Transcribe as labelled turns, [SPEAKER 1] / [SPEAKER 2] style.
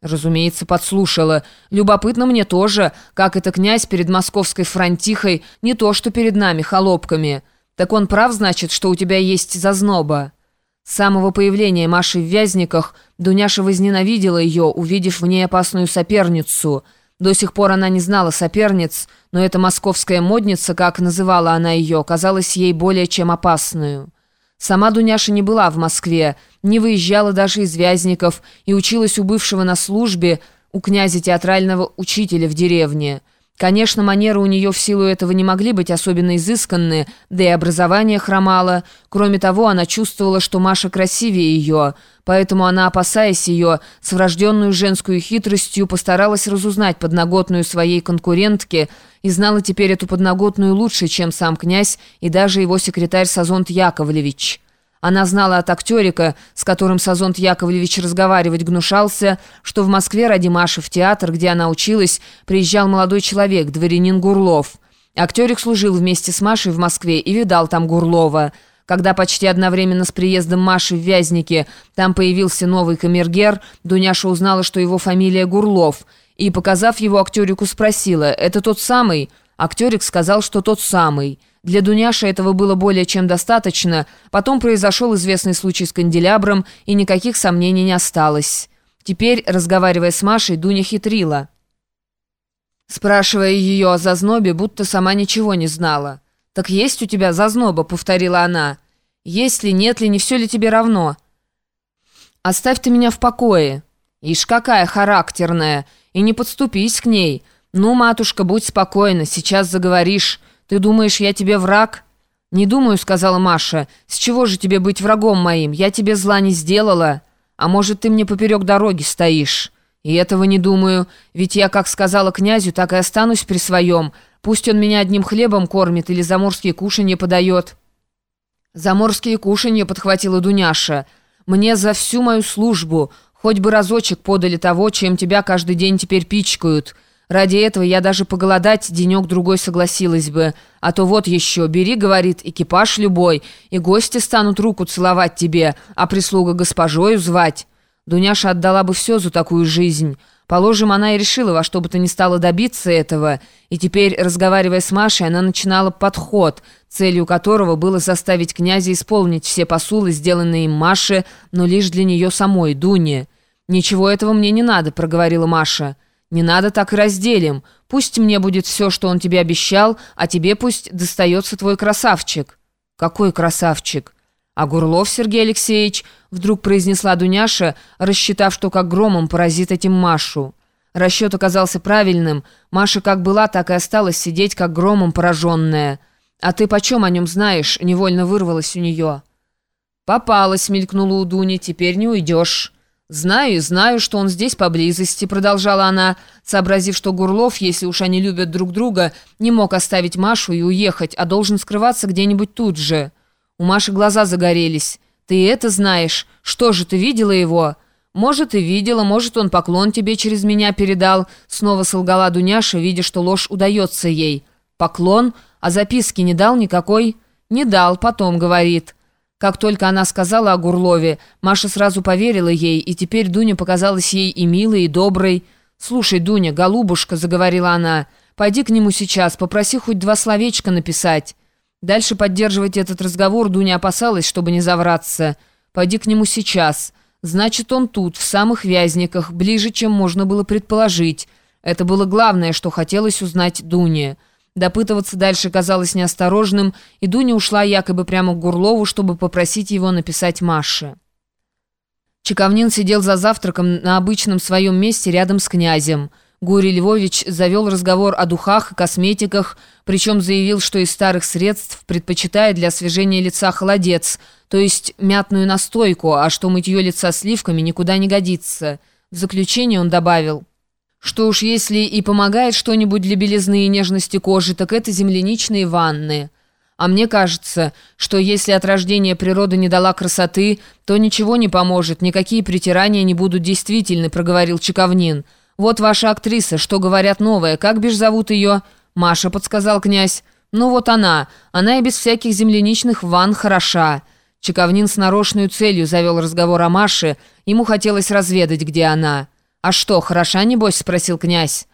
[SPEAKER 1] Разумеется, подслушала. Любопытно мне тоже, как это князь перед московской фронтихой, не то что перед нами, холопками. Так он прав, значит, что у тебя есть зазноба. С самого появления Маши в Вязниках Дуняша возненавидела ее, увидев в ней опасную соперницу. До сих пор она не знала соперниц, но эта московская модница, как называла она ее, казалась ей более чем опасную. Сама Дуняша не была в Москве, не выезжала даже из Вязников и училась у бывшего на службе у князя театрального учителя в деревне. Конечно, манеры у нее в силу этого не могли быть особенно изысканные, да и образование хромало. Кроме того, она чувствовала, что Маша красивее ее, поэтому она, опасаясь ее, с врожденную женскую хитростью постаралась разузнать подноготную своей конкурентки и знала теперь эту подноготную лучше, чем сам князь и даже его секретарь Сазонт Яковлевич. Она знала от актерика, с которым Сазонт Яковлевич разговаривать гнушался, что в Москве ради Маши в театр, где она училась, приезжал молодой человек, дворянин Гурлов. Актерик служил вместе с Машей в Москве и видал там Гурлова. Когда почти одновременно с приездом Маши в Вязники там появился новый камергер, Дуняша узнала, что его фамилия Гурлов, и, показав его актерику, спросила «Это тот самый?» Актерик сказал, что тот самый. Для Дуняши этого было более чем достаточно. Потом произошел известный случай с канделябром, и никаких сомнений не осталось. Теперь, разговаривая с Машей, Дуня хитрила. Спрашивая ее о зазнобе, будто сама ничего не знала. «Так есть у тебя зазноба?» — повторила она. «Есть ли, нет ли, не все ли тебе равно?» «Оставь ты меня в покое». «Ишь, какая характерная! И не подступись к ней!» «Ну, матушка, будь спокойна, сейчас заговоришь. Ты думаешь, я тебе враг?» «Не думаю», — сказала Маша. «С чего же тебе быть врагом моим? Я тебе зла не сделала. А может, ты мне поперек дороги стоишь?» «И этого не думаю. Ведь я, как сказала князю, так и останусь при своем. Пусть он меня одним хлебом кормит или заморские кушанья подает». «Заморские кушанья», — подхватила Дуняша. «Мне за всю мою службу хоть бы разочек подали того, чем тебя каждый день теперь пичкают». Ради этого я даже поголодать денек-другой согласилась бы. А то вот еще, бери, говорит, экипаж любой, и гости станут руку целовать тебе, а прислуга госпожою звать. Дуняша отдала бы все за такую жизнь. Положим, она и решила во что бы то ни стало добиться этого, и теперь, разговаривая с Машей, она начинала подход, целью которого было заставить князя исполнить все посулы, сделанные им Маше, но лишь для нее самой, Дуне. «Ничего этого мне не надо», — проговорила Маша. «Не надо так разделим. Пусть мне будет все, что он тебе обещал, а тебе пусть достается твой красавчик». «Какой красавчик?» «А Гурлов Сергей Алексеевич», — вдруг произнесла Дуняша, рассчитав, что как громом поразит этим Машу. Расчет оказался правильным. Маша как была, так и осталась сидеть, как громом пораженная. «А ты почем о нем знаешь?» — невольно вырвалась у нее. «Попалась», — мелькнула у Дуни, — «теперь не уйдешь». «Знаю и знаю, что он здесь поблизости», — продолжала она, сообразив, что Гурлов, если уж они любят друг друга, не мог оставить Машу и уехать, а должен скрываться где-нибудь тут же. У Маши глаза загорелись. «Ты это знаешь? Что же, ты видела его?» «Может, и видела, может, он поклон тебе через меня передал», — снова солгала Дуняша, видя, что ложь удается ей. «Поклон? А записки не дал никакой?» «Не дал, потом, — говорит». Как только она сказала о Гурлове, Маша сразу поверила ей, и теперь Дуня показалась ей и милой, и доброй. «Слушай, Дуня, голубушка», — заговорила она, — «пойди к нему сейчас, попроси хоть два словечка написать». Дальше поддерживать этот разговор Дуня опасалась, чтобы не завраться. «Пойди к нему сейчас. Значит, он тут, в самых вязниках, ближе, чем можно было предположить». Это было главное, что хотелось узнать Дуне. Допытываться дальше казалось неосторожным, и Дуня ушла якобы прямо к Гурлову, чтобы попросить его написать Маше. Чековнин сидел за завтраком на обычном своем месте рядом с князем. Гурий Львович завел разговор о духах и косметиках, причем заявил, что из старых средств предпочитает для освежения лица холодец, то есть мятную настойку, а что мытье лица сливками никуда не годится. В заключение он добавил – что уж если и помогает что-нибудь для белизны и нежности кожи, так это земляничные ванны. А мне кажется, что если от рождения природа не дала красоты, то ничего не поможет, никакие притирания не будут действительны, проговорил Чековнин. Вот ваша актриса, что говорят новая, как бишь зовут ее? Маша, подсказал князь. Ну вот она, она и без всяких земляничных ванн хороша. Чековнин с нарочной целью завел разговор о Маше, ему хотелось разведать, где она. «А что, хороша, небось?» — спросил князь.